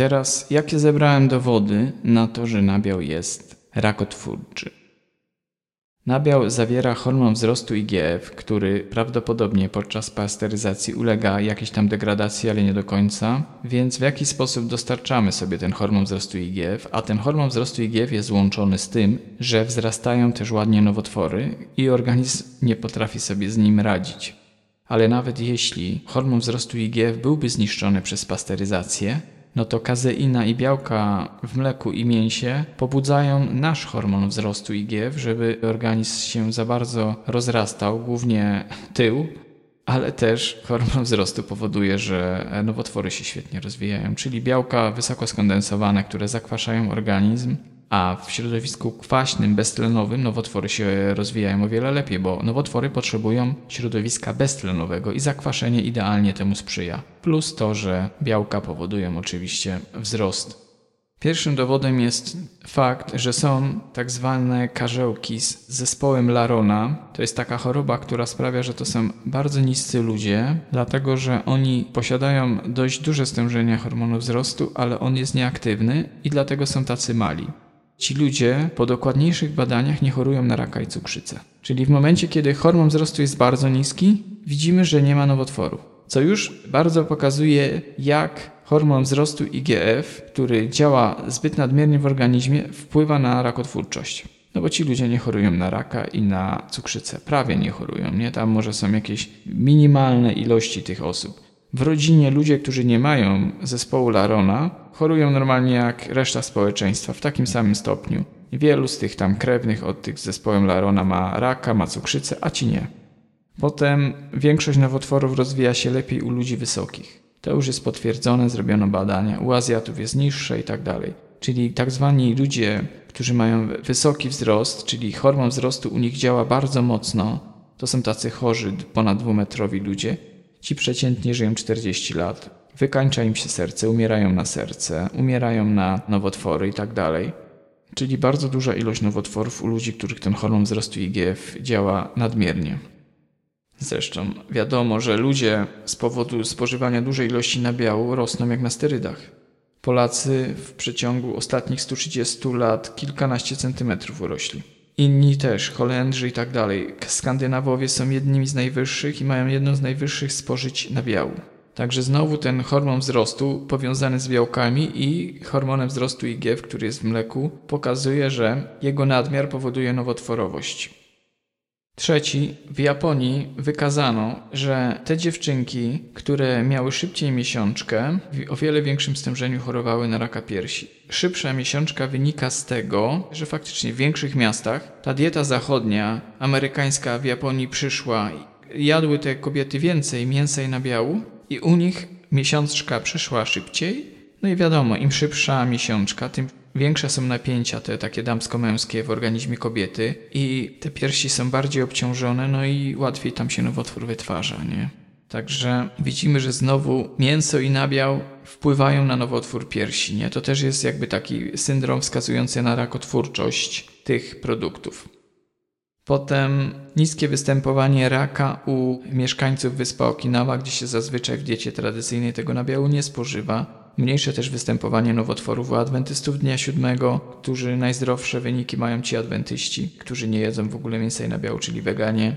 teraz, jakie zebrałem dowody na to, że nabiał jest rakotwórczy? Nabiał zawiera hormon wzrostu IGF, który prawdopodobnie podczas pasteryzacji ulega jakiejś tam degradacji, ale nie do końca. Więc w jaki sposób dostarczamy sobie ten hormon wzrostu IGF? A ten hormon wzrostu IGF jest łączony z tym, że wzrastają też ładnie nowotwory i organizm nie potrafi sobie z nim radzić. Ale nawet jeśli hormon wzrostu IGF byłby zniszczony przez pasteryzację, no to kazeina i białka w mleku i mięsie pobudzają nasz hormon wzrostu IGF, żeby organizm się za bardzo rozrastał, głównie tył, ale też hormon wzrostu powoduje, że nowotwory się świetnie rozwijają, czyli białka wysoko skondensowane, które zakwaszają organizm, a w środowisku kwaśnym, beztlenowym nowotwory się rozwijają o wiele lepiej, bo nowotwory potrzebują środowiska beztlenowego i zakwaszenie idealnie temu sprzyja. Plus to, że białka powodują oczywiście wzrost. Pierwszym dowodem jest fakt, że są tak zwane karzełki z zespołem Larona. To jest taka choroba, która sprawia, że to są bardzo niscy ludzie, dlatego że oni posiadają dość duże stężenia hormonu wzrostu, ale on jest nieaktywny i dlatego są tacy mali. Ci ludzie po dokładniejszych badaniach nie chorują na raka i cukrzycę. Czyli w momencie, kiedy hormon wzrostu jest bardzo niski, widzimy, że nie ma nowotworu. Co już bardzo pokazuje, jak hormon wzrostu IGF, który działa zbyt nadmiernie w organizmie, wpływa na rakotwórczość. No bo ci ludzie nie chorują na raka i na cukrzycę. Prawie nie chorują, nie? Tam może są jakieś minimalne ilości tych osób. W rodzinie ludzie, którzy nie mają zespołu Larona, chorują normalnie jak reszta społeczeństwa w takim samym stopniu. Wielu z tych tam krewnych od tych z zespołem Larona ma raka, ma cukrzycę, a ci nie. Potem większość nowotworów rozwija się lepiej u ludzi wysokich. To już jest potwierdzone, zrobiono badania. U Azjatów jest niższe i tak dalej. Czyli tak zwani ludzie, którzy mają wysoki wzrost, czyli hormon wzrostu u nich działa bardzo mocno, to są tacy chorzy, ponad dwumetrowi ludzie. Ci przeciętnie żyją 40 lat. Wykańcza im się serce, umierają na serce, umierają na nowotwory i tak dalej. Czyli bardzo duża ilość nowotworów u ludzi, których ten hormon wzrostu IGF działa nadmiernie. Zresztą wiadomo, że ludzie z powodu spożywania dużej ilości nabiału rosną jak na sterydach. Polacy w przeciągu ostatnich 130 lat kilkanaście centymetrów urośli. Inni też, Holendrzy i tak dalej. Skandynawowie są jednymi z najwyższych i mają jedno z najwyższych spożyć nabiału. Także znowu ten hormon wzrostu powiązany z białkami i hormonem wzrostu IGF, który jest w mleku, pokazuje, że jego nadmiar powoduje nowotworowość. Trzeci, w Japonii wykazano, że te dziewczynki, które miały szybciej miesiączkę, o wiele większym stężeniu chorowały na raka piersi. Szybsza miesiączka wynika z tego, że faktycznie w większych miastach ta dieta zachodnia, amerykańska w Japonii przyszła, jadły te kobiety więcej mięsa i nabiału i u nich miesiączka przyszła szybciej. No i wiadomo, im szybsza miesiączka, tym większe są napięcia te takie damsko-męskie w organizmie kobiety i te piersi są bardziej obciążone, no i łatwiej tam się nowotwór wytwarza, nie? Także widzimy, że znowu mięso i nabiał wpływają na nowotwór piersi, nie? To też jest jakby taki syndrom wskazujący na rakotwórczość tych produktów. Potem niskie występowanie raka u mieszkańców wyspa Okinawa, gdzie się zazwyczaj w diecie tradycyjnej tego nabiału nie spożywa. Mniejsze też występowanie nowotworów u adwentystów dnia siódmego, którzy najzdrowsze wyniki mają ci adwentyści, którzy nie jedzą w ogóle mięsa i nabiału, czyli weganie.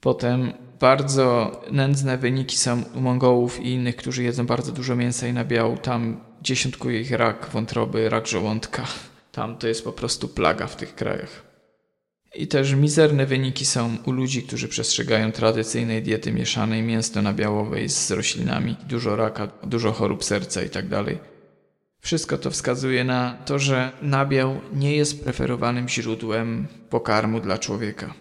Potem bardzo nędzne wyniki są u Mongołów i innych, którzy jedzą bardzo dużo mięsa i nabiału. Tam dziesiątkuje ich rak wątroby, rak żołądka. Tam to jest po prostu plaga w tych krajach. I też mizerne wyniki są u ludzi, którzy przestrzegają tradycyjnej diety mieszanej mięsno-nabiałowej z roślinami, dużo raka, dużo chorób serca itd. Tak Wszystko to wskazuje na to, że nabiał nie jest preferowanym źródłem pokarmu dla człowieka.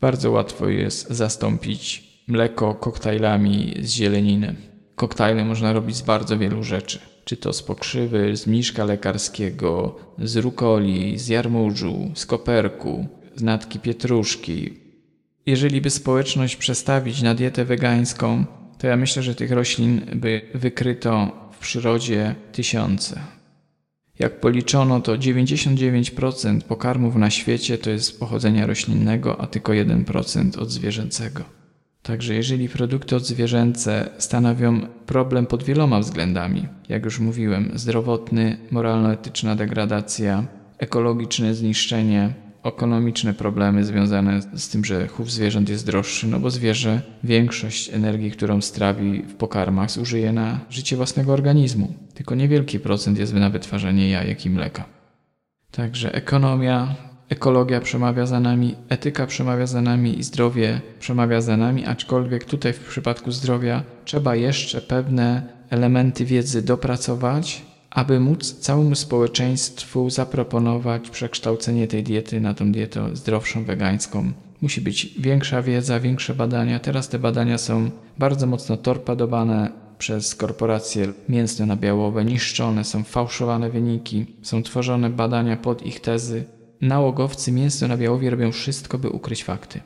Bardzo łatwo jest zastąpić mleko koktajlami z zieleniny. Koktajle można robić z bardzo wielu rzeczy. Czy to z pokrzywy, z mniszka lekarskiego, z rukoli, z jarmużu, z koperku, natki pietruszki. Jeżeli by społeczność przestawić na dietę wegańską, to ja myślę, że tych roślin by wykryto w przyrodzie tysiące. Jak policzono, to 99% pokarmów na świecie to jest pochodzenia roślinnego, a tylko 1% od zwierzęcego. Także jeżeli produkty odzwierzęce stanowią problem pod wieloma względami, jak już mówiłem, zdrowotny, moralno-etyczna degradacja, ekologiczne zniszczenie, ekonomiczne problemy związane z tym, że chów zwierząt jest droższy, no bo zwierzę większość energii, którą strawi w pokarmach, zużyje na życie własnego organizmu. Tylko niewielki procent jest na wytwarzanie jajek i mleka. Także ekonomia, ekologia przemawia za nami, etyka przemawia za nami i zdrowie przemawia za nami, aczkolwiek tutaj w przypadku zdrowia trzeba jeszcze pewne elementy wiedzy dopracować, aby móc całemu społeczeństwu zaproponować przekształcenie tej diety na tą dietę zdrowszą, wegańską. Musi być większa wiedza, większe badania. Teraz te badania są bardzo mocno torpedowane przez korporacje mięsno-nabiałowe, niszczone, są fałszowane wyniki, są tworzone badania pod ich tezy. Nałogowcy mięsno-nabiałowi robią wszystko, by ukryć fakty.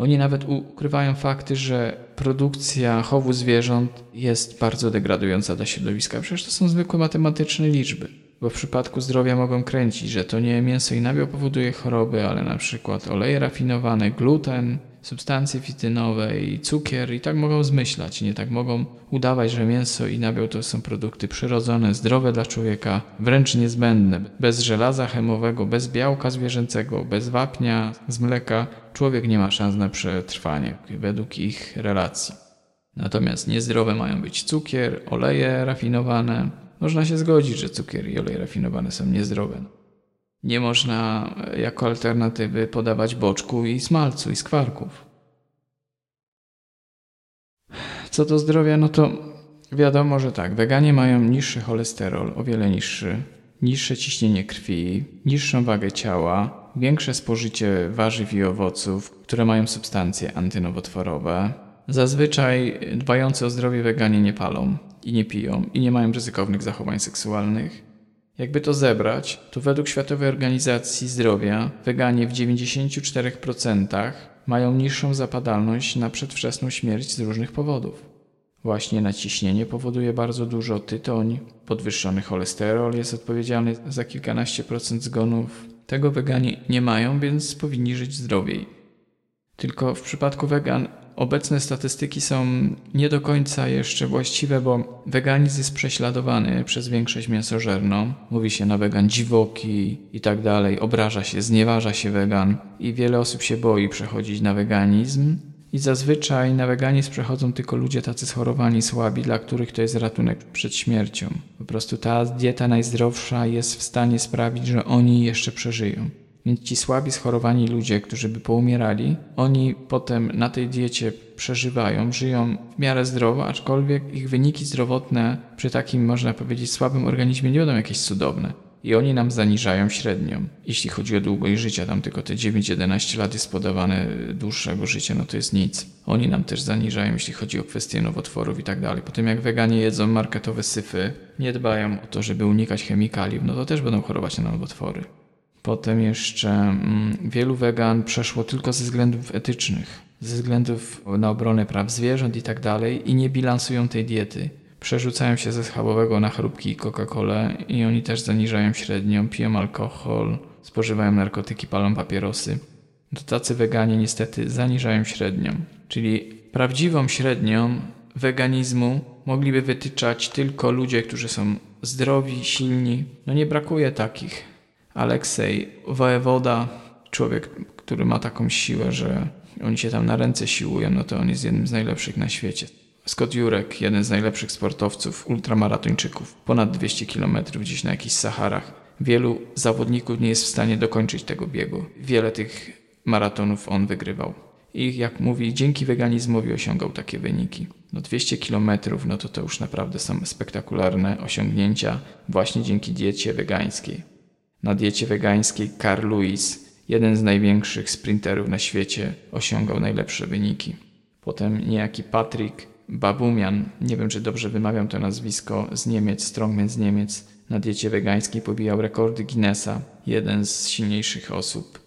Oni nawet ukrywają fakty, że produkcja chowu zwierząt jest bardzo degradująca dla środowiska. Przecież to są zwykłe matematyczne liczby. Bo w przypadku zdrowia mogą kręcić, że to nie mięso i nabiał powoduje choroby, ale na przykład oleje rafinowane, gluten, substancje fitynowe i cukier i tak mogą zmyślać. Nie tak mogą udawać, że mięso i nabiał to są produkty przyrodzone, zdrowe dla człowieka, wręcz niezbędne. Bez żelaza chemowego, bez białka zwierzęcego, bez wapnia z mleka człowiek nie ma szans na przetrwanie według ich relacji. Natomiast niezdrowe mają być cukier, oleje rafinowane. Można się zgodzić, że cukier i oleje rafinowane są niezdrowe. Nie można jako alternatywy podawać boczku i smalcu i skwarków. Co do zdrowia, no to wiadomo, że tak, weganie mają niższy cholesterol, o wiele niższy, niższe ciśnienie krwi, niższą wagę ciała, większe spożycie warzyw i owoców, które mają substancje antynowotworowe. Zazwyczaj dbający o zdrowie weganie nie palą i nie piją i nie mają ryzykownych zachowań seksualnych. Jakby to zebrać, to według Światowej Organizacji Zdrowia weganie w 94% mają niższą zapadalność na przedwczesną śmierć z różnych powodów. Właśnie naciśnienie powoduje bardzo dużo tytoń, podwyższony cholesterol jest odpowiedzialny za kilkanaście procent zgonów. Tego weganie nie mają, więc powinni żyć zdrowiej. Tylko w przypadku wegan Obecne statystyki są nie do końca jeszcze właściwe, bo weganizm jest prześladowany przez większość mięsożerną. Mówi się na wegan dziwoki i tak dalej, obraża się, znieważa się wegan i wiele osób się boi przechodzić na weganizm. I zazwyczaj na weganizm przechodzą tylko ludzie tacy schorowani, słabi, dla których to jest ratunek przed śmiercią. Po prostu ta dieta najzdrowsza jest w stanie sprawić, że oni jeszcze przeżyją. Więc ci słabi, schorowani ludzie, którzy by poumierali, oni potem na tej diecie przeżywają, żyją w miarę zdrowo, aczkolwiek ich wyniki zdrowotne przy takim, można powiedzieć, słabym organizmie nie będą jakieś cudowne. I oni nam zaniżają średnią. Jeśli chodzi o długość życia, tam tylko te 9-11 lat jest podawane dłuższego życia, no to jest nic. Oni nam też zaniżają, jeśli chodzi o kwestie nowotworów i tak dalej. Potem jak weganie jedzą marketowe syfy, nie dbają o to, żeby unikać chemikaliów, no to też będą chorować na nowotwory. Potem jeszcze mm, wielu wegan przeszło tylko ze względów etycznych, ze względów na obronę praw zwierząt i tak dalej i nie bilansują tej diety. Przerzucają się ze schabowego na chrupki i Coca-Colę i oni też zaniżają średnią, piją alkohol, spożywają narkotyki, palą papierosy. To tacy weganie niestety zaniżają średnią. Czyli prawdziwą średnią weganizmu mogliby wytyczać tylko ludzie, którzy są zdrowi, silni. No nie brakuje takich. Aleksej Wojewoda, człowiek, który ma taką siłę, że oni się tam na ręce siłują, no to on jest jednym z najlepszych na świecie. Scott Jurek, jeden z najlepszych sportowców, ultramaratończyków, ponad 200 km gdzieś na jakichś Saharach. Wielu zawodników nie jest w stanie dokończyć tego biegu. Wiele tych maratonów on wygrywał. I jak mówi, dzięki weganizmowi osiągał takie wyniki. No 200 km, no to to już naprawdę są spektakularne osiągnięcia właśnie dzięki diecie wegańskiej. Na diecie wegańskiej Carl Lewis, jeden z największych sprinterów na świecie, osiągał najlepsze wyniki. Potem niejaki Patrick Babumian, nie wiem czy dobrze wymawiam to nazwisko, z Niemiec, strongman z Niemiec, na diecie wegańskiej pobijał rekordy Guinnessa, jeden z silniejszych osób.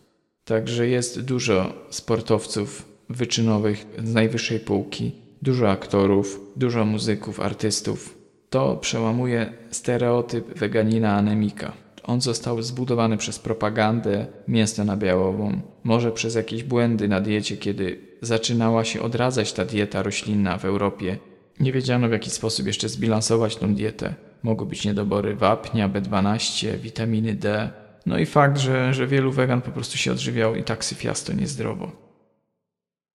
Także jest dużo sportowców wyczynowych z najwyższej półki, dużo aktorów, dużo muzyków, artystów. To przełamuje stereotyp weganina anemika. On został zbudowany przez propagandę mięsno-nabiałową, może przez jakieś błędy na diecie, kiedy zaczynała się odradzać ta dieta roślinna w Europie, nie wiedziano w jaki sposób jeszcze zbilansować tą dietę. Mogły być niedobory wapnia, B12, witaminy D. No i fakt, że, że wielu wegan po prostu się odżywiał i tak syfiasto niezdrowo.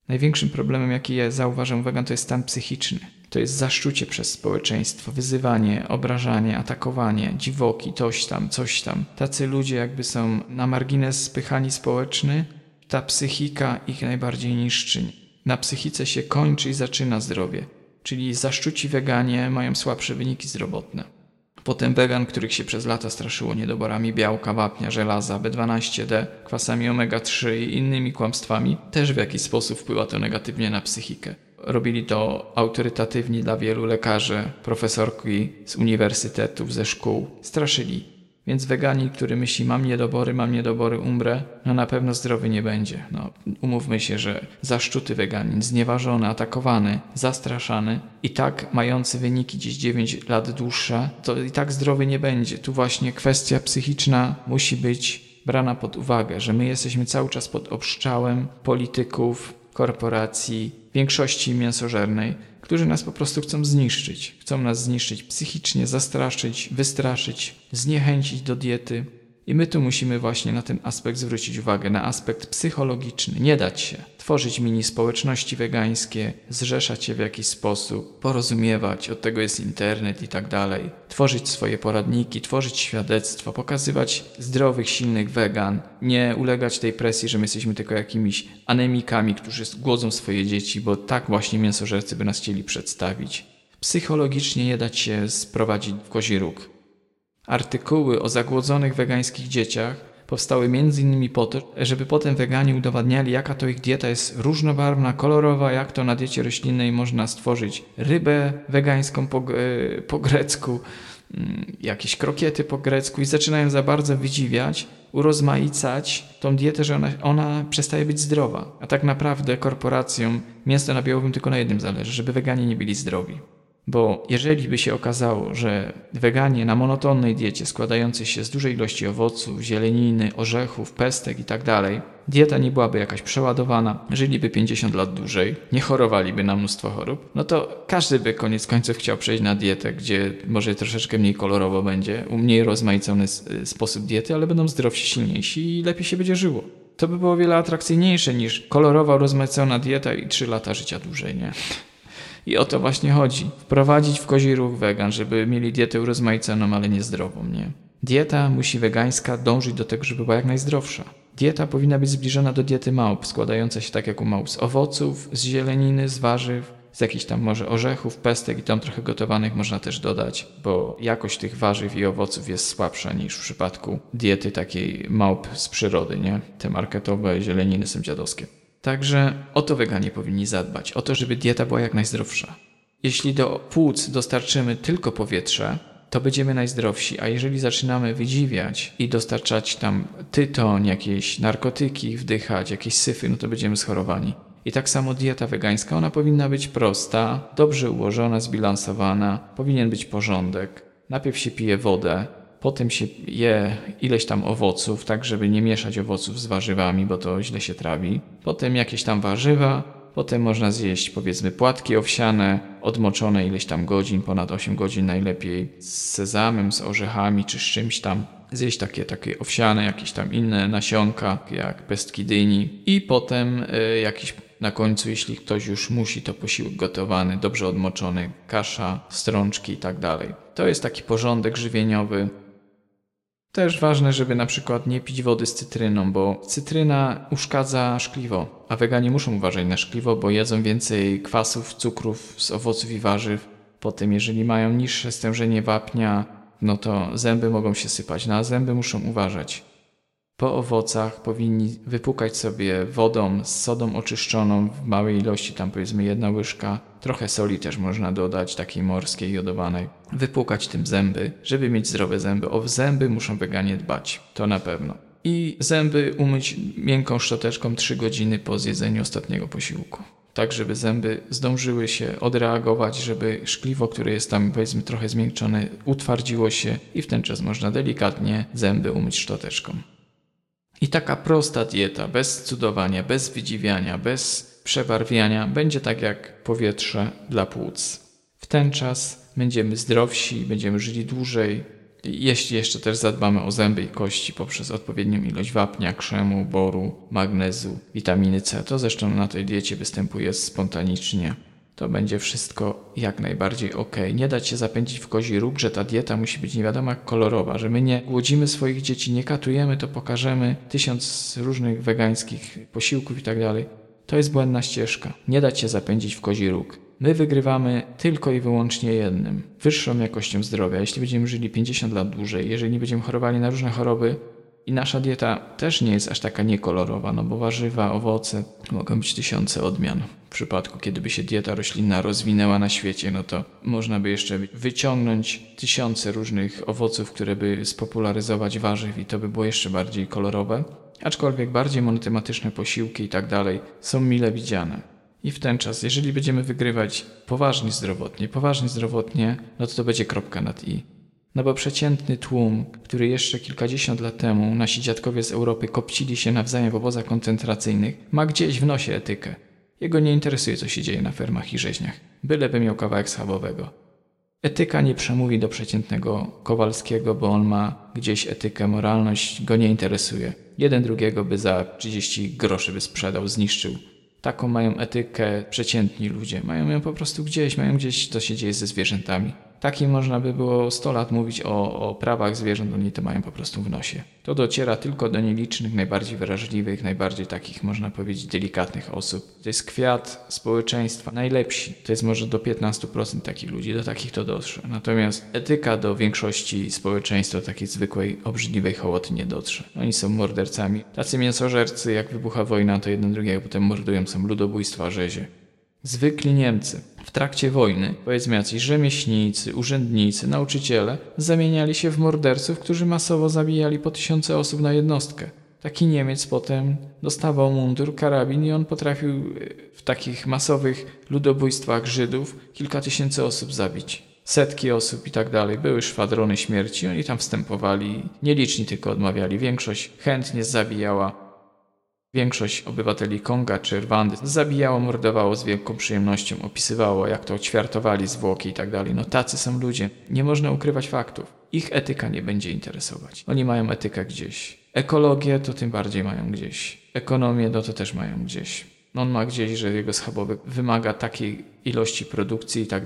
Największym problemem, jaki ja zauważam wegan, to jest stan psychiczny. To jest zaszczucie przez społeczeństwo, wyzywanie, obrażanie, atakowanie, dziwoki, toś tam, coś tam. Tacy ludzie jakby są na margines spychani społeczny, ta psychika ich najbardziej niszczy. Na psychice się kończy i zaczyna zdrowie. Czyli zaszczuci weganie mają słabsze wyniki zdrowotne. Potem wegan, których się przez lata straszyło niedoborami białka, wapnia, żelaza, B12D, kwasami omega-3 i innymi kłamstwami, też w jakiś sposób wpływa to negatywnie na psychikę. Robili to autorytatywni dla wielu lekarzy, profesorki z uniwersytetów, ze szkół. Straszyli więc weganin, który myśli, mam niedobory, mam niedobory, umrę, no na pewno zdrowy nie będzie. No, umówmy się, że zaszczuty weganin, znieważony, atakowany, zastraszany i tak mający wyniki gdzieś 9 lat dłuższe, to i tak zdrowy nie będzie. Tu właśnie kwestia psychiczna musi być brana pod uwagę, że my jesteśmy cały czas pod obszczałem polityków, korporacji, większości mięsożernej, którzy nas po prostu chcą zniszczyć. Chcą nas zniszczyć psychicznie, zastraszyć, wystraszyć, zniechęcić do diety. I my tu musimy właśnie na ten aspekt zwrócić uwagę, na aspekt psychologiczny. Nie dać się tworzyć mini społeczności wegańskie, zrzeszać się w jakiś sposób, porozumiewać, od tego jest internet i tak dalej, tworzyć swoje poradniki, tworzyć świadectwo, pokazywać zdrowych, silnych wegan, nie ulegać tej presji, że my jesteśmy tylko jakimiś anemikami, którzy głodzą swoje dzieci, bo tak właśnie mięsożercy by nas chcieli przedstawić. Psychologicznie nie dać się sprowadzić w kozi róg. Artykuły o zagłodzonych wegańskich dzieciach powstały m.in. po to, żeby potem weganie udowadniali, jaka to ich dieta jest różnobarwna, kolorowa, jak to na diecie roślinnej można stworzyć rybę wegańską po, e, po grecku, mm, jakieś krokiety po grecku i zaczynają za bardzo wydziwiać, urozmaicać tą dietę, że ona, ona przestaje być zdrowa. A tak naprawdę korporacjom mięso na białowym tylko na jednym zależy, żeby weganie nie byli zdrowi. Bo jeżeli by się okazało, że weganie na monotonnej diecie składającej się z dużej ilości owoców, zieleniny, orzechów, pestek itd., tak dieta nie byłaby jakaś przeładowana, żyliby 50 lat dłużej, nie chorowaliby na mnóstwo chorób, no to każdy by koniec końców chciał przejść na dietę, gdzie może troszeczkę mniej kolorowo będzie, mniej rozmaicony sposób diety, ale będą zdrowsi, silniejsi i lepiej się będzie żyło. To by było wiele atrakcyjniejsze niż kolorowa, rozmaicona dieta i 3 lata życia dłużej, nie? I o to właśnie chodzi. Wprowadzić w kozi ruch wegan, żeby mieli dietę urozmaiconą, ale niezdrową, nie? Dieta musi wegańska dążyć do tego, żeby była jak najzdrowsza. Dieta powinna być zbliżona do diety małp, składająca się tak jak u małp z owoców, z zieleniny, z warzyw, z jakichś tam może orzechów, pestek i tam trochę gotowanych można też dodać, bo jakość tych warzyw i owoców jest słabsza niż w przypadku diety takiej małp z przyrody, nie? Te marketowe zieleniny są dziadowskie. Także o to weganie powinni zadbać, o to, żeby dieta była jak najzdrowsza. Jeśli do płuc dostarczymy tylko powietrze, to będziemy najzdrowsi, a jeżeli zaczynamy wydziwiać i dostarczać tam tytoń, jakieś narkotyki, wdychać, jakieś syfy, no to będziemy schorowani. I tak samo dieta wegańska, ona powinna być prosta, dobrze ułożona, zbilansowana, powinien być porządek. Najpierw się pije wodę, Potem się je ileś tam owoców, tak żeby nie mieszać owoców z warzywami, bo to źle się trawi. Potem jakieś tam warzywa, potem można zjeść powiedzmy płatki owsiane, odmoczone ileś tam godzin, ponad 8 godzin najlepiej, z sezamem, z orzechami czy z czymś tam. Zjeść takie, takie owsiane, jakieś tam inne nasionka, jak pestki dyni i potem y, jakiś na końcu, jeśli ktoś już musi, to posiłek gotowany, dobrze odmoczony, kasza, strączki i tak dalej. To jest taki porządek żywieniowy, też ważne, żeby na przykład nie pić wody z cytryną, bo cytryna uszkadza szkliwo, a weganie muszą uważać na szkliwo, bo jedzą więcej kwasów, cukrów z owoców i warzyw. Potem, jeżeli mają niższe stężenie wapnia, no to zęby mogą się sypać, na no zęby muszą uważać. Po owocach powinni wypukać sobie wodą z sodą oczyszczoną w małej ilości, tam powiedzmy jedna łyżka. Trochę soli też można dodać, takiej morskiej, jodowanej. Wypukać tym zęby, żeby mieć zdrowe zęby. O zęby muszą weganie dbać, to na pewno. I zęby umyć miękką szczoteczką 3 godziny po zjedzeniu ostatniego posiłku. Tak, żeby zęby zdążyły się odreagować, żeby szkliwo, które jest tam powiedzmy trochę zmiękczone, utwardziło się i w ten czas można delikatnie zęby umyć szczoteczką. I taka prosta dieta, bez cudowania, bez wydziwiania, bez przebarwiania będzie tak jak powietrze dla płuc. W ten czas będziemy zdrowsi, będziemy żyli dłużej, jeśli jeszcze też zadbamy o zęby i kości poprzez odpowiednią ilość wapnia, krzemu, boru, magnezu, witaminy C, to zresztą na tej diecie występuje spontanicznie to będzie wszystko jak najbardziej ok. Nie dać się zapędzić w kozi róg, że ta dieta musi być nie wiadomo kolorowa, że my nie głodzimy swoich dzieci, nie katujemy, to pokażemy tysiąc różnych wegańskich posiłków i tak dalej. To jest błędna ścieżka. Nie dać się zapędzić w kozi róg. My wygrywamy tylko i wyłącznie jednym wyższą jakością zdrowia. Jeśli będziemy żyli 50 lat dłużej, jeżeli nie będziemy chorowali na różne choroby, i nasza dieta też nie jest aż taka niekolorowa, no bo warzywa, owoce mogą być tysiące odmian. W przypadku, kiedy by się dieta roślinna rozwinęła na świecie, no to można by jeszcze wyciągnąć tysiące różnych owoców, które by spopularyzować warzyw i to by było jeszcze bardziej kolorowe. Aczkolwiek bardziej monotematyczne posiłki i tak dalej są mile widziane. I w ten czas, jeżeli będziemy wygrywać poważnie zdrowotnie, poważnie zdrowotnie, no to to będzie kropka nad i. No bo przeciętny tłum, który jeszcze kilkadziesiąt lat temu nasi dziadkowie z Europy kopcili się nawzajem w obozach koncentracyjnych, ma gdzieś w nosie etykę. Jego nie interesuje, co się dzieje na fermach i rzeźniach, byleby miał kawałek schabowego. Etyka nie przemówi do przeciętnego Kowalskiego, bo on ma gdzieś etykę, moralność, go nie interesuje. Jeden drugiego by za 30 groszy by sprzedał, zniszczył. Taką mają etykę przeciętni ludzie. Mają ją po prostu gdzieś, mają gdzieś, co się dzieje ze zwierzętami. Takim można by było 100 lat mówić o, o prawach zwierząt, oni to mają po prostu w nosie. To dociera tylko do nielicznych, najbardziej wrażliwych, najbardziej takich, można powiedzieć, delikatnych osób. To jest kwiat społeczeństwa, najlepsi. To jest może do 15% takich ludzi, do takich to dotrze. Natomiast etyka do większości społeczeństwa, takiej zwykłej, obrzydliwej hołoty nie dotrze. Oni są mordercami. Tacy mięsożercy, jak wybucha wojna, to jeden drugiego potem mordują, są ludobójstwa, rzezie. Zwykli Niemcy w trakcie wojny, powiedzmy jacyś rzemieślnicy, urzędnicy, nauczyciele, zamieniali się w morderców, którzy masowo zabijali po tysiące osób na jednostkę. Taki Niemiec potem dostawał mundur, karabin i on potrafił e, w takich masowych ludobójstwach Żydów kilka tysięcy osób zabić. Setki osób i tak dalej. Były szwadrony śmierci, oni tam wstępowali, nieliczni tylko odmawiali. Większość chętnie zabijała Większość obywateli Konga czy Rwandy zabijało, mordowało z wielką przyjemnością, opisywało, jak to ćwiartowali zwłoki i tak. No tacy są ludzie. Nie można ukrywać faktów. Ich etyka nie będzie interesować. Oni mają etykę gdzieś. Ekologię to tym bardziej mają gdzieś. Ekonomię no to też mają gdzieś. On ma gdzieś, że jego schabowy wymaga takiej ilości produkcji i tak.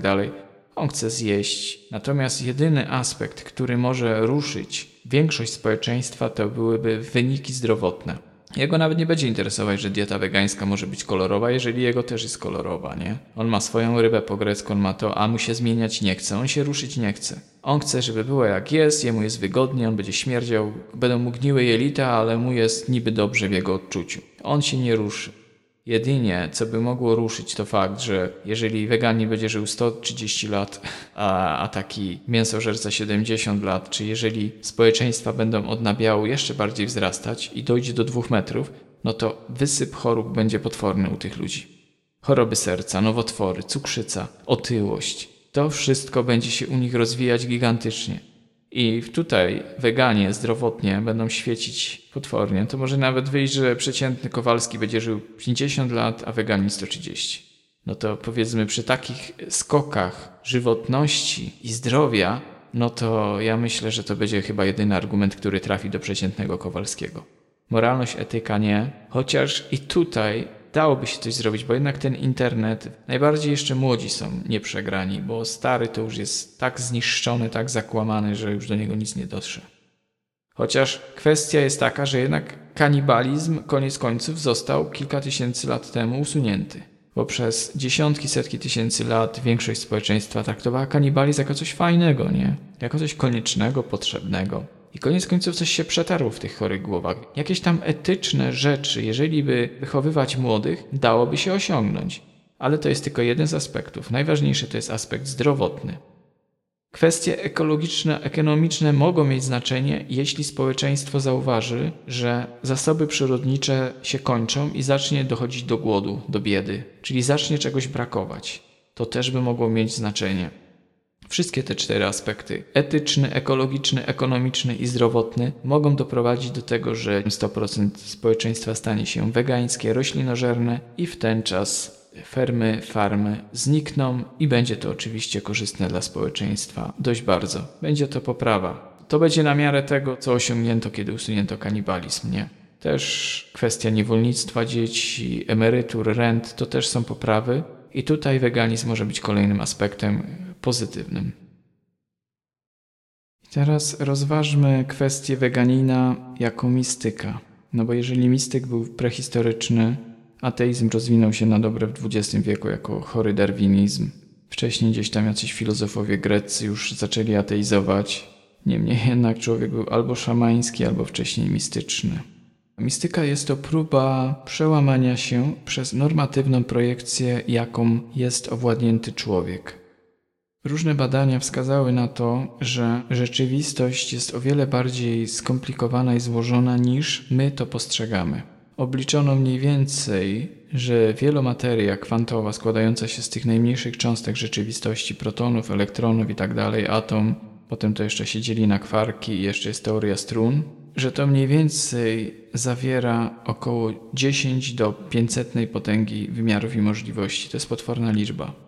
On chce zjeść. Natomiast jedyny aspekt, który może ruszyć większość społeczeństwa, to byłyby wyniki zdrowotne. Jego nawet nie będzie interesować, że dieta wegańska może być kolorowa, jeżeli jego też jest kolorowa, nie? On ma swoją rybę po grecku, on ma to, a mu się zmieniać nie chce, on się ruszyć nie chce. On chce, żeby było jak jest, jemu jest wygodnie, on będzie śmierdział, będą mu gniły jelita, ale mu jest niby dobrze w jego odczuciu. On się nie ruszy. Jedynie, co by mogło ruszyć, to fakt, że jeżeli weganin będzie żył 130 lat, a, a taki mięsożerca 70 lat, czy jeżeli społeczeństwa będą od nabiału jeszcze bardziej wzrastać i dojdzie do dwóch metrów, no to wysyp chorób będzie potworny u tych ludzi. Choroby serca, nowotwory, cukrzyca, otyłość. To wszystko będzie się u nich rozwijać gigantycznie. I tutaj weganie zdrowotnie będą świecić potwornie. To może nawet wyjść, że przeciętny Kowalski będzie żył 50 lat, a weganin 130. No to powiedzmy przy takich skokach żywotności i zdrowia, no to ja myślę, że to będzie chyba jedyny argument, który trafi do przeciętnego Kowalskiego. Moralność, etyka nie, chociaż i tutaj dałoby się coś zrobić, bo jednak ten internet, najbardziej jeszcze młodzi są nieprzegrani, bo stary to już jest tak zniszczony, tak zakłamany, że już do niego nic nie dotrze. Chociaż kwestia jest taka, że jednak kanibalizm koniec końców został kilka tysięcy lat temu usunięty. Bo przez dziesiątki, setki tysięcy lat większość społeczeństwa traktowała kanibalizm jako coś fajnego, nie? Jako coś koniecznego, potrzebnego. I koniec końców coś się przetarło w tych chorych głowach. Jakieś tam etyczne rzeczy, jeżeli by wychowywać młodych, dałoby się osiągnąć. Ale to jest tylko jeden z aspektów. Najważniejszy to jest aspekt zdrowotny. Kwestie ekologiczne, ekonomiczne mogą mieć znaczenie, jeśli społeczeństwo zauważy, że zasoby przyrodnicze się kończą i zacznie dochodzić do głodu, do biedy, czyli zacznie czegoś brakować. To też by mogło mieć znaczenie. Wszystkie te cztery aspekty etyczny, ekologiczny, ekonomiczny i zdrowotny mogą doprowadzić do tego, że 100% społeczeństwa stanie się wegańskie, roślinożerne i w ten czas fermy, farmy znikną i będzie to oczywiście korzystne dla społeczeństwa dość bardzo. Będzie to poprawa. To będzie na miarę tego, co osiągnięto, kiedy usunięto kanibalizm, nie? Też kwestia niewolnictwa dzieci, emerytur, rent to też są poprawy i tutaj weganizm może być kolejnym aspektem pozytywnym. I teraz rozważmy kwestię weganina jako mistyka. No bo jeżeli mistyk był prehistoryczny, ateizm rozwinął się na dobre w XX wieku jako chory darwinizm. Wcześniej gdzieś tam jacyś filozofowie greccy już zaczęli ateizować. Niemniej jednak człowiek był albo szamański, albo wcześniej mistyczny. Mistyka jest to próba przełamania się przez normatywną projekcję, jaką jest owładnięty człowiek. Różne badania wskazały na to, że rzeczywistość jest o wiele bardziej skomplikowana i złożona niż my to postrzegamy. Obliczono mniej więcej, że wielomateria kwantowa składająca się z tych najmniejszych cząstek rzeczywistości, protonów, elektronów itd., tak atom, potem to jeszcze się dzieli na kwarki i jeszcze jest teoria strun, że to mniej więcej zawiera około 10 do 500 potęgi wymiarów i możliwości. To jest potworna liczba.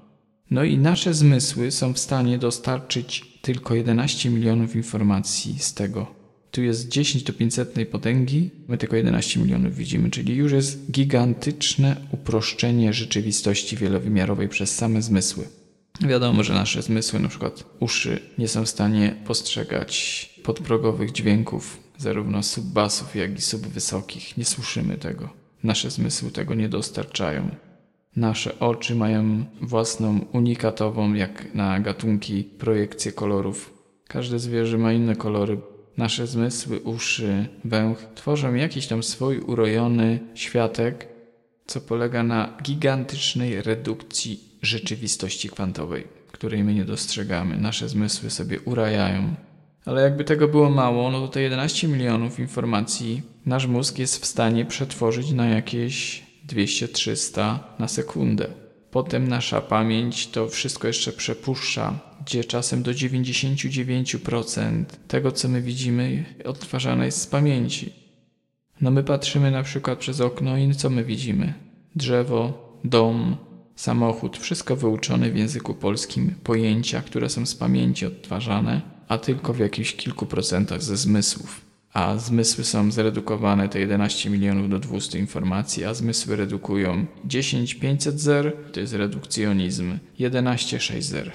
No i nasze zmysły są w stanie dostarczyć tylko 11 milionów informacji z tego. Tu jest 10 do 500 potęgi, my tylko 11 milionów widzimy, czyli już jest gigantyczne uproszczenie rzeczywistości wielowymiarowej przez same zmysły. Wiadomo, że nasze zmysły, na przykład uszy, nie są w stanie postrzegać podprogowych dźwięków, zarówno subbasów, jak i subwysokich. Nie słyszymy tego. Nasze zmysły tego nie dostarczają. Nasze oczy mają własną unikatową, jak na gatunki, projekcję kolorów. Każde zwierzę ma inne kolory. Nasze zmysły, uszy, węch tworzą jakiś tam swój urojony światek, co polega na gigantycznej redukcji rzeczywistości kwantowej, której my nie dostrzegamy. Nasze zmysły sobie urajają. Ale jakby tego było mało, no to te 11 milionów informacji nasz mózg jest w stanie przetworzyć na jakieś 200-300 na sekundę. Potem nasza pamięć to wszystko jeszcze przepuszcza, gdzie czasem do 99% tego, co my widzimy, odtwarzane jest z pamięci. No my patrzymy na przykład przez okno i co my widzimy? Drzewo, dom, samochód, wszystko wyuczone w języku polskim, pojęcia, które są z pamięci odtwarzane, a tylko w jakichś kilku procentach ze zmysłów a zmysły są zredukowane te 11 milionów do 200 informacji, a zmysły redukują 10 500 zer, to jest redukcjonizm, 11 6 zer.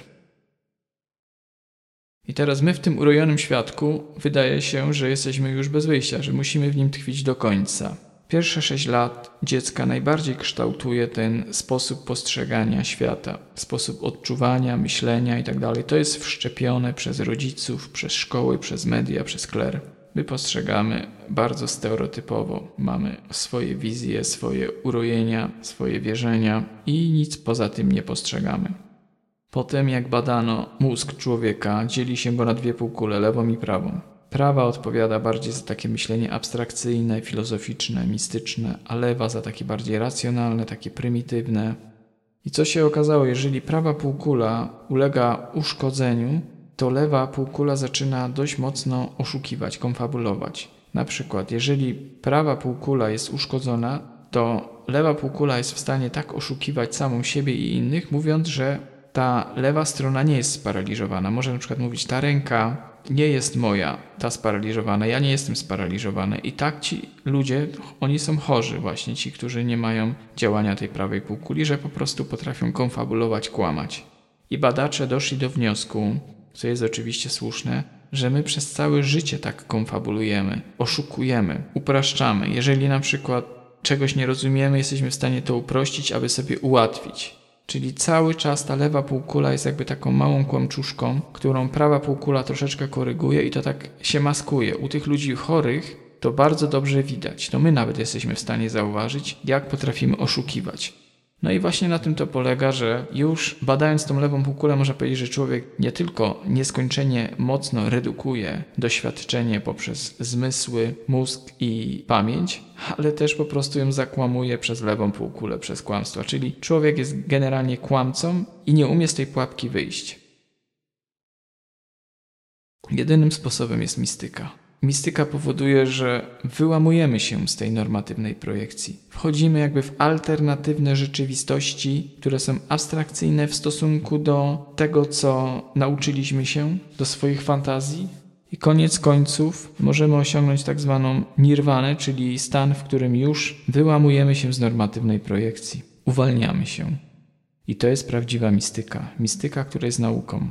I teraz my w tym urojonym świadku wydaje się, że jesteśmy już bez wyjścia, że musimy w nim tkwić do końca. Pierwsze 6 lat dziecka najbardziej kształtuje ten sposób postrzegania świata, sposób odczuwania, myślenia itd. Tak to jest wszczepione przez rodziców, przez szkoły, przez media, przez kler my postrzegamy bardzo stereotypowo. Mamy swoje wizje, swoje urojenia, swoje wierzenia i nic poza tym nie postrzegamy. Potem, jak badano mózg człowieka, dzieli się go na dwie półkule, lewą i prawą. Prawa odpowiada bardziej za takie myślenie abstrakcyjne, filozoficzne, mistyczne, a lewa za takie bardziej racjonalne, takie prymitywne. I co się okazało, jeżeli prawa półkula ulega uszkodzeniu, to lewa półkula zaczyna dość mocno oszukiwać, konfabulować. Na przykład, jeżeli prawa półkula jest uszkodzona, to lewa półkula jest w stanie tak oszukiwać samą siebie i innych, mówiąc, że ta lewa strona nie jest sparaliżowana. Może na przykład mówić, ta ręka nie jest moja, ta sparaliżowana, ja nie jestem sparaliżowany. I tak ci ludzie, oni są chorzy właśnie, ci, którzy nie mają działania tej prawej półkuli, że po prostu potrafią konfabulować, kłamać. I badacze doszli do wniosku, co jest oczywiście słuszne, że my przez całe życie tak konfabulujemy, oszukujemy, upraszczamy. Jeżeli na przykład czegoś nie rozumiemy, jesteśmy w stanie to uprościć, aby sobie ułatwić. Czyli cały czas ta lewa półkula jest jakby taką małą kłamczuszką, którą prawa półkula troszeczkę koryguje i to tak się maskuje. U tych ludzi chorych to bardzo dobrze widać. To my nawet jesteśmy w stanie zauważyć, jak potrafimy oszukiwać. No i właśnie na tym to polega, że już badając tą lewą półkulę można powiedzieć, że człowiek nie tylko nieskończenie mocno redukuje doświadczenie poprzez zmysły, mózg i pamięć, ale też po prostu ją zakłamuje przez lewą półkulę, przez kłamstwa. Czyli człowiek jest generalnie kłamcą i nie umie z tej pułapki wyjść. Jedynym sposobem jest mistyka. Mistyka powoduje, że wyłamujemy się z tej normatywnej projekcji. Wchodzimy jakby w alternatywne rzeczywistości, które są abstrakcyjne w stosunku do tego, co nauczyliśmy się, do swoich fantazji. I koniec końców możemy osiągnąć tak zwaną nirwanę, czyli stan, w którym już wyłamujemy się z normatywnej projekcji, uwalniamy się. I to jest prawdziwa mistyka, mistyka, która jest nauką.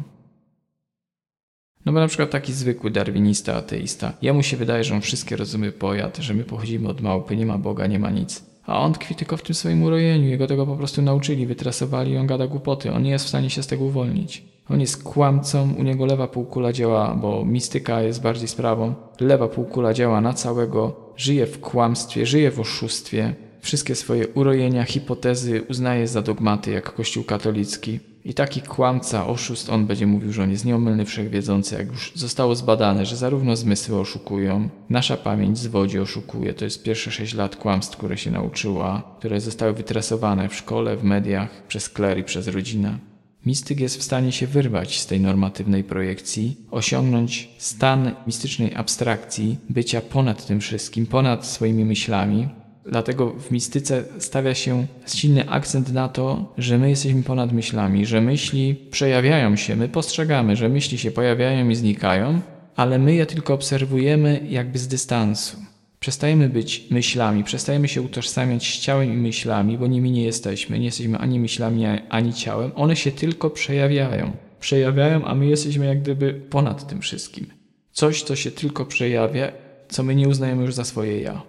No bo na przykład taki zwykły darwinista, ateista, jemu się wydaje, że on wszystkie rozumie pojad, że my pochodzimy od małpy, nie ma Boga, nie ma nic. A on tkwi tylko w tym swoim urojeniu, jego tego po prostu nauczyli, wytresowali i on gada głupoty. On nie jest w stanie się z tego uwolnić. On jest kłamcą, u niego lewa półkula działa, bo mistyka jest bardziej sprawą. Lewa półkula działa na całego, żyje w kłamstwie, żyje w oszustwie. Wszystkie swoje urojenia, hipotezy uznaje za dogmaty, jak Kościół katolicki. I taki kłamca, oszust, on będzie mówił, że on jest nieomylny, wszechwiedzący, jak już zostało zbadane, że zarówno zmysły oszukują, nasza pamięć zwodzi oszukuje. To jest pierwsze sześć lat kłamstw, które się nauczyła, które zostały wytresowane w szkole, w mediach, przez kler i przez rodzinę. Mistyk jest w stanie się wyrwać z tej normatywnej projekcji, osiągnąć stan mistycznej abstrakcji, bycia ponad tym wszystkim, ponad swoimi myślami, Dlatego w mistyce stawia się silny akcent na to, że my jesteśmy ponad myślami, że myśli przejawiają się, my postrzegamy, że myśli się pojawiają i znikają, ale my je tylko obserwujemy jakby z dystansu. Przestajemy być myślami, przestajemy się utożsamiać z ciałem i myślami, bo nimi nie jesteśmy. Nie jesteśmy ani myślami, ani ciałem. One się tylko przejawiają. Przejawiają, a my jesteśmy jak gdyby ponad tym wszystkim. Coś, co się tylko przejawia, co my nie uznajemy już za swoje ja.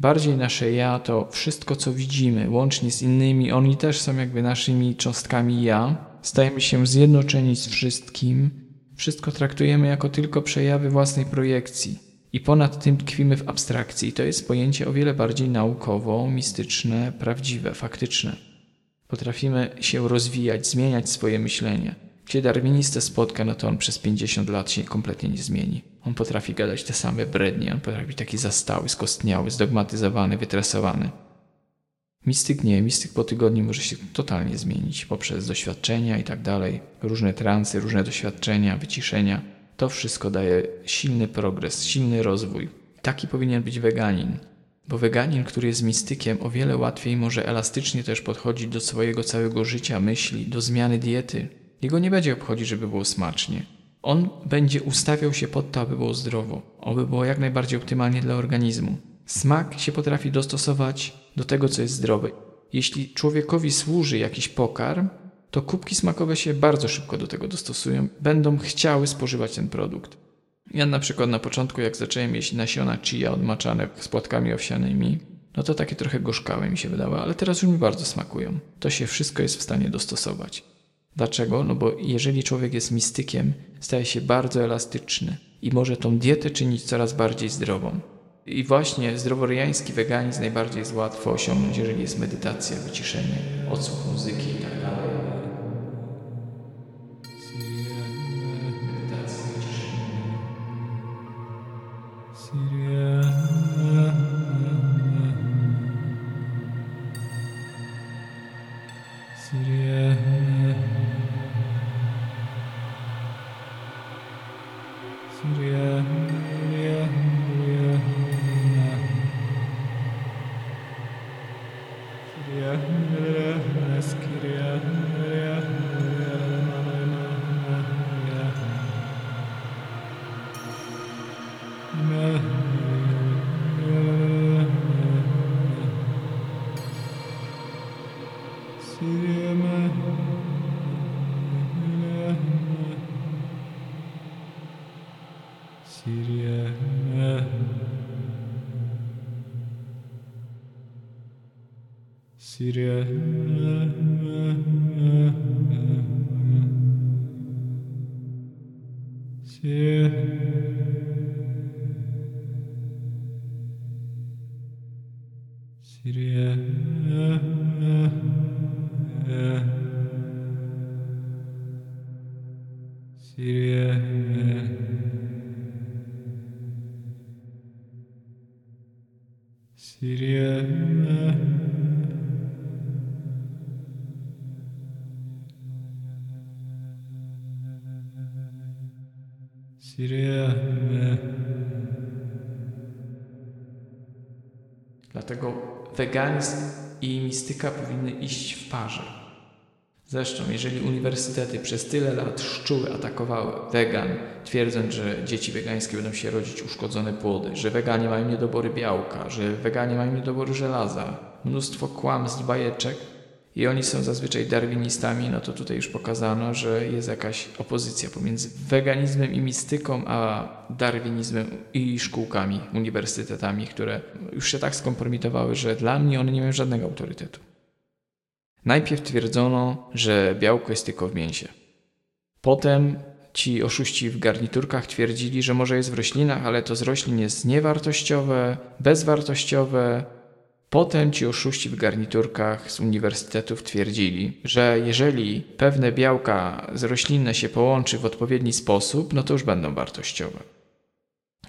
Bardziej nasze ja to wszystko, co widzimy, łącznie z innymi, oni też są jakby naszymi cząstkami ja. Stajemy się zjednoczeni z wszystkim. Wszystko traktujemy jako tylko przejawy własnej projekcji. I ponad tym tkwimy w abstrakcji. To jest pojęcie o wiele bardziej naukowo, mistyczne, prawdziwe, faktyczne. Potrafimy się rozwijać, zmieniać swoje myślenie. Gdzie darwinistę spotka, no to on przez 50 lat się kompletnie nie zmieni. On potrafi gadać te same brednie, on potrafi być taki zastały, skostniały, zdogmatyzowany, wytresowany. Mistyk nie, mistyk po tygodniu może się totalnie zmienić poprzez doświadczenia i tak dalej, różne transy, różne doświadczenia, wyciszenia. To wszystko daje silny progres, silny rozwój. Taki powinien być weganin, bo weganin, który jest mistykiem, o wiele łatwiej może elastycznie też podchodzić do swojego całego życia, myśli, do zmiany diety. Jego nie będzie obchodzić, żeby było smacznie on będzie ustawiał się pod to, aby było zdrowo, aby było jak najbardziej optymalnie dla organizmu. Smak się potrafi dostosować do tego, co jest zdrowe. Jeśli człowiekowi służy jakiś pokarm, to kubki smakowe się bardzo szybko do tego dostosują, będą chciały spożywać ten produkt. Ja na przykład na początku, jak zacząłem jeść nasiona chia odmaczane z płatkami owsianymi, no to takie trochę gorzkałe mi się wydawały, ale teraz już mi bardzo smakują. To się wszystko jest w stanie dostosować. Dlaczego? No bo jeżeli człowiek jest mistykiem, staje się bardzo elastyczny i może tą dietę czynić coraz bardziej zdrową. I właśnie zdroworiański weganizm najbardziej jest łatwo osiągnąć, jeżeli jest medytacja, wyciszenie, odsłuch muzyki itd. Syria. Syria. Syria. Syria. Syria. Dlatego weganizm i mistyka powinny iść w parze. Zresztą, jeżeli uniwersytety przez tyle lat szczuły atakowały wegan, twierdząc, że dzieci wegańskie będą się rodzić uszkodzone płody, że weganie mają niedobory białka, że weganie mają niedobory żelaza, mnóstwo kłamstw, bajeczek, i oni są zazwyczaj darwinistami, no to tutaj już pokazano, że jest jakaś opozycja pomiędzy weganizmem i mistyką, a darwinizmem i szkółkami, uniwersytetami, które już się tak skompromitowały, że dla mnie one nie mają żadnego autorytetu. Najpierw twierdzono, że białko jest tylko w mięsie. Potem ci oszuści w garniturkach twierdzili, że może jest w roślinach, ale to z roślin jest niewartościowe, bezwartościowe, Potem ci oszuści w garniturkach z uniwersytetów twierdzili, że jeżeli pewne białka z roślinne się połączy w odpowiedni sposób, no to już będą wartościowe.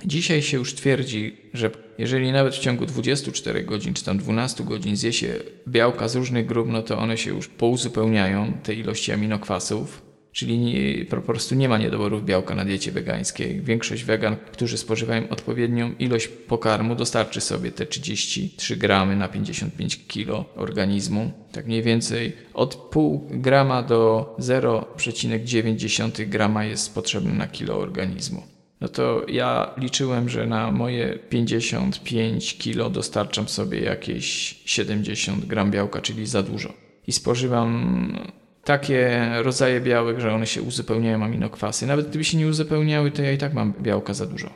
Dzisiaj się już twierdzi, że jeżeli nawet w ciągu 24 godzin czy tam 12 godzin zje się białka z różnych grup, no to one się już pouzupełniają, te ilości aminokwasów, czyli nie, po prostu nie ma niedoborów białka na diecie wegańskiej. Większość wegan, którzy spożywają odpowiednią ilość pokarmu, dostarczy sobie te 33 gramy na 55 kg organizmu. Tak mniej więcej od pół grama do 0,9 grama jest potrzebne na kilo organizmu. No to ja liczyłem, że na moje 55 kg dostarczam sobie jakieś 70 gram białka, czyli za dużo. I spożywam takie rodzaje białek, że one się uzupełniają aminokwasy. Nawet gdyby się nie uzupełniały, to ja i tak mam białka za dużo.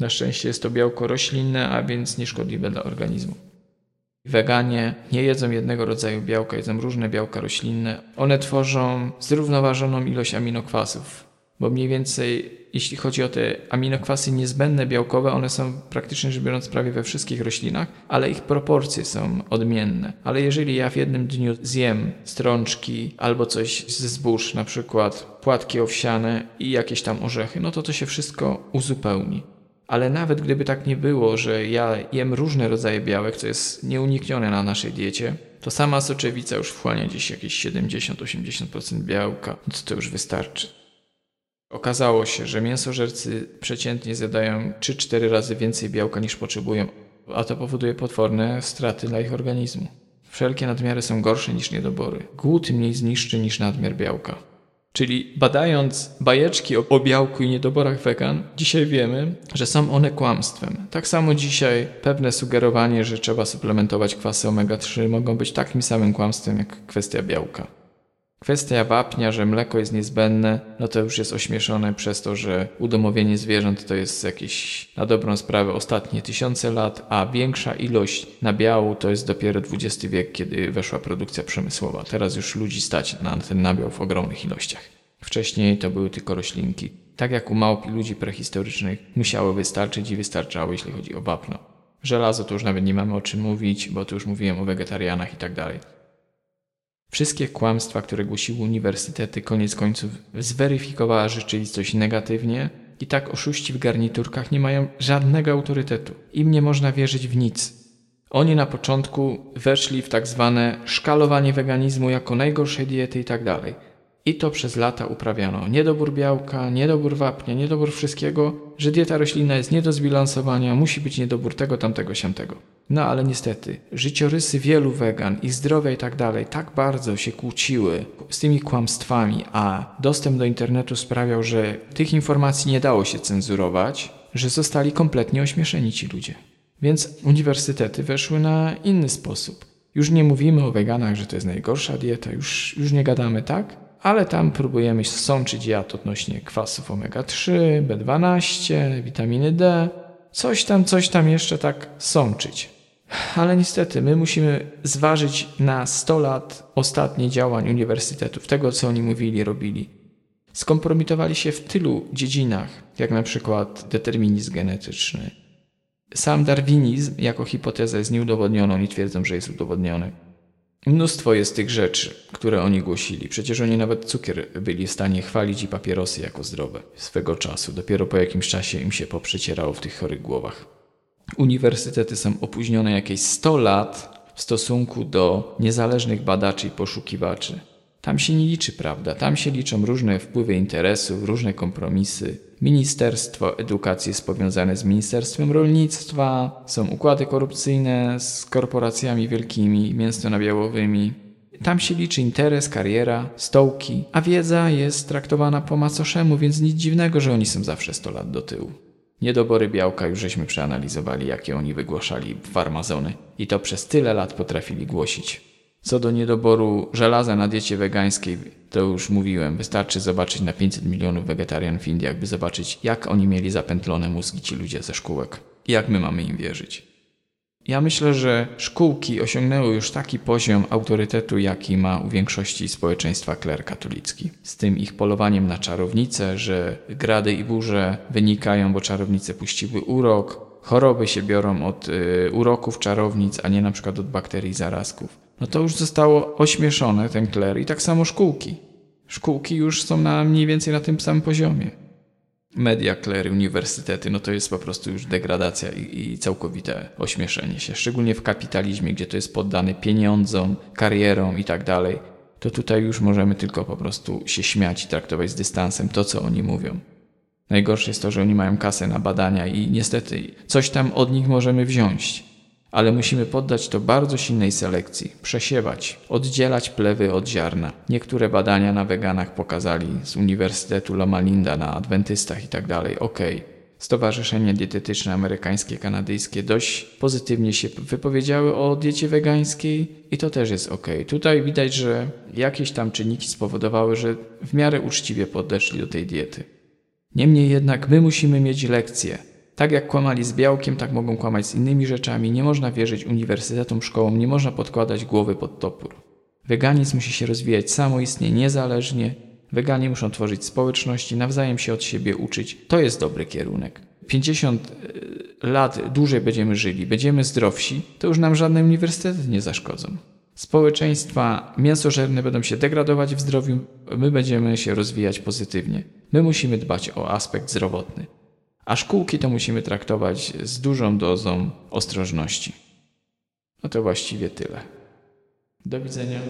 Na szczęście jest to białko roślinne, a więc nieszkodliwe dla organizmu. Weganie nie jedzą jednego rodzaju białka, jedzą różne białka roślinne. One tworzą zrównoważoną ilość aminokwasów, bo mniej więcej jeśli chodzi o te aminokwasy niezbędne białkowe, one są praktycznie rzecz biorąc prawie we wszystkich roślinach, ale ich proporcje są odmienne. Ale jeżeli ja w jednym dniu zjem strączki albo coś ze zbóż, na przykład płatki owsiane i jakieś tam orzechy, no to to się wszystko uzupełni. Ale nawet gdyby tak nie było, że ja jem różne rodzaje białek, co jest nieuniknione na naszej diecie, to sama soczewica już wchłania gdzieś jakieś 70-80% białka, no to to już wystarczy. Okazało się, że mięsożercy przeciętnie zjadają 3-4 razy więcej białka niż potrzebują, a to powoduje potworne straty dla ich organizmu. Wszelkie nadmiary są gorsze niż niedobory. Głód mniej zniszczy niż nadmiar białka. Czyli badając bajeczki o, o białku i niedoborach wegan, dzisiaj wiemy, że są one kłamstwem. Tak samo dzisiaj pewne sugerowanie, że trzeba suplementować kwasy omega-3 mogą być takim samym kłamstwem jak kwestia białka. Kwestia wapnia, że mleko jest niezbędne, no to już jest ośmieszone przez to, że udomowienie zwierząt to jest jakieś na dobrą sprawę ostatnie tysiące lat, a większa ilość nabiału to jest dopiero XX wiek, kiedy weszła produkcja przemysłowa. Teraz już ludzi stać na ten nabiał w ogromnych ilościach. Wcześniej to były tylko roślinki. Tak jak u małp ludzi prehistorycznych musiały wystarczyć i wystarczało, jeśli chodzi o wapno. Żelazo to już nawet nie mamy o czym mówić, bo tu już mówiłem o wegetarianach i tak dalej. Wszystkie kłamstwa, które głosiły uniwersytety, koniec końców zweryfikowała rzeczywistość negatywnie i tak oszuści w garniturkach nie mają żadnego autorytetu. Im nie można wierzyć w nic. Oni na początku weszli w tak zwane szkalowanie weganizmu jako najgorszej diety i tak dalej. I to przez lata uprawiano. Niedobór białka, niedobór wapnia, niedobór wszystkiego, że dieta roślinna jest nie do zbilansowania, musi być niedobór tego, tamtego, siamtego. No ale niestety, życiorysy wielu wegan, ich zdrowia i tak dalej tak bardzo się kłóciły z tymi kłamstwami, a dostęp do internetu sprawiał, że tych informacji nie dało się cenzurować, że zostali kompletnie ośmieszeni ci ludzie. Więc uniwersytety weszły na inny sposób. Już nie mówimy o weganach, że to jest najgorsza dieta, już, już nie gadamy tak, ale tam próbujemy sączyć jad odnośnie kwasów omega-3, B12, witaminy D, coś tam, coś tam jeszcze tak sączyć. Ale niestety, my musimy zważyć na 100 lat ostatnie działań uniwersytetów, tego co oni mówili, robili. Skompromitowali się w tylu dziedzinach, jak na przykład determinizm genetyczny. Sam darwinizm jako hipoteza jest nieudowodniony, oni twierdzą, że jest udowodniony. Mnóstwo jest tych rzeczy, które oni głosili. Przecież oni nawet cukier byli w stanie chwalić i papierosy jako zdrowe swego czasu. Dopiero po jakimś czasie im się poprzecierało w tych chorych głowach. Uniwersytety są opóźnione jakieś 100 lat w stosunku do niezależnych badaczy i poszukiwaczy. Tam się nie liczy prawda, tam się liczą różne wpływy interesów, różne kompromisy. Ministerstwo Edukacji jest powiązane z Ministerstwem Rolnictwa, są układy korupcyjne z korporacjami wielkimi, mięsno-nabiałowymi. Tam się liczy interes, kariera, stołki, a wiedza jest traktowana po macoszemu, więc nic dziwnego, że oni są zawsze 100 lat do tyłu. Niedobory białka już żeśmy przeanalizowali, jakie oni wygłaszali farmazony i to przez tyle lat potrafili głosić. Co do niedoboru żelaza na diecie wegańskiej, to już mówiłem, wystarczy zobaczyć na 500 milionów wegetarian w Indiach, by zobaczyć, jak oni mieli zapętlone mózgi ci ludzie ze szkółek. Jak my mamy im wierzyć. Ja myślę, że szkółki osiągnęły już taki poziom autorytetu, jaki ma u większości społeczeństwa kler katolicki. Z tym ich polowaniem na czarownice, że grady i burze wynikają, bo czarownice puściły urok, choroby się biorą od y, uroków czarownic, a nie na przykład od bakterii zarazków. No to już zostało ośmieszone, ten kler, i tak samo szkółki. Szkółki już są na mniej więcej na tym samym poziomie media, klery, uniwersytety, no to jest po prostu już degradacja i, i, całkowite ośmieszenie się. Szczególnie w kapitalizmie, gdzie to jest poddane pieniądzom, karierom i tak dalej, to tutaj już możemy tylko po prostu się śmiać i traktować z dystansem to, co oni mówią. Najgorsze jest to, że oni mają kasę na badania i niestety coś tam od nich możemy wziąć ale musimy poddać to bardzo silnej selekcji, przesiewać, oddzielać plewy od ziarna. Niektóre badania na weganach pokazali z Uniwersytetu Loma Linda na adwentystach i tak. Okej, Stowarzyszenie Dietetyczne Amerykańskie, Kanadyjskie dość pozytywnie się wypowiedziały o diecie wegańskiej i to też jest ok. Tutaj widać, że jakieś tam czynniki spowodowały, że w miarę uczciwie podeszli do tej diety. Niemniej jednak my musimy mieć lekcje, tak jak kłamali z białkiem, tak mogą kłamać z innymi rzeczami. Nie można wierzyć uniwersytetom, szkołom, nie można podkładać głowy pod topór. Weganizm musi się rozwijać samoistnie, niezależnie. Weganie muszą tworzyć społeczności, nawzajem się od siebie uczyć. To jest dobry kierunek. 50 e, lat dłużej będziemy żyli, będziemy zdrowsi, to już nam żadne uniwersytety nie zaszkodzą. Społeczeństwa mięsożerne będą się degradować w zdrowiu, my będziemy się rozwijać pozytywnie. My musimy dbać o aspekt zdrowotny a szkółki to musimy traktować z dużą dozą ostrożności. No to właściwie tyle. Do widzenia.